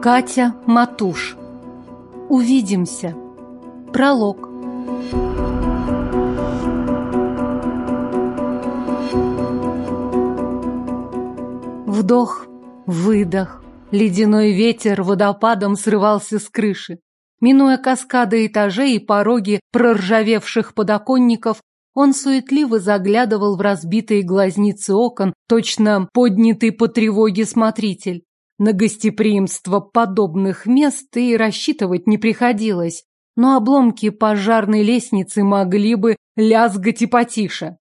Катя Матуш. Увидимся. Пролог. Вдох, выдох. Ледяной ветер водопадом срывался с крыши. Минуя каскады этажей и пороги проржавевших подоконников, он суетливо заглядывал в разбитые глазницы окон, точно поднятый по тревоге смотритель. На гостеприимство подобных мест и рассчитывать не приходилось, но обломки пожарной лестницы могли бы лязгать и потише.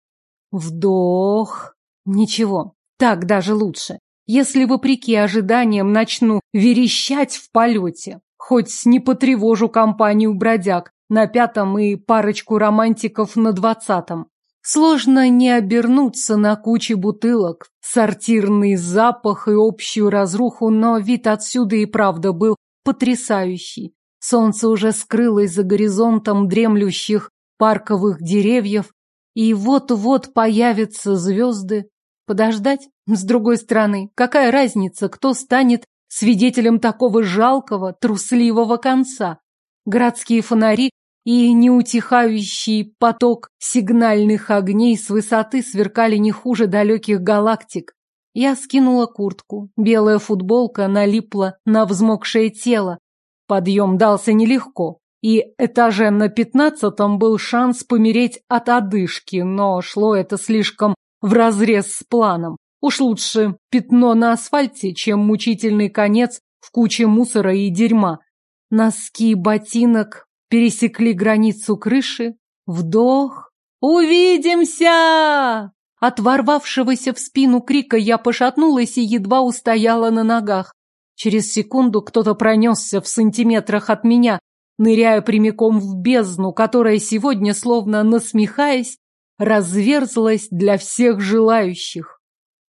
Вдох. Ничего, так даже лучше. Если, вопреки ожиданиям, начну верещать в полете, хоть не потревожу компанию бродяг, на пятом и парочку романтиков на двадцатом. Сложно не обернуться на куче бутылок, сортирный запах и общую разруху, но вид отсюда и правда был потрясающий. Солнце уже скрылось за горизонтом дремлющих парковых деревьев, и вот-вот появятся звезды. Подождать? С другой стороны, какая разница, кто станет свидетелем такого жалкого, трусливого конца? Городские фонари и неутихающий поток сигнальных огней с высоты сверкали не хуже далеких галактик. Я скинула куртку, белая футболка налипла на взмокшее тело. Подъем дался нелегко, и этаже на пятнадцатом был шанс помереть от одышки, но шло это слишком вразрез с планом. Уж лучше пятно на асфальте, чем мучительный конец в куче мусора и дерьма. Носки ботинок пересекли границу крыши. Вдох. «Увидимся!» От ворвавшегося в спину крика я пошатнулась и едва устояла на ногах. Через секунду кто-то пронесся в сантиметрах от меня, ныряя прямиком в бездну, которая сегодня, словно насмехаясь, разверзлась для всех желающих.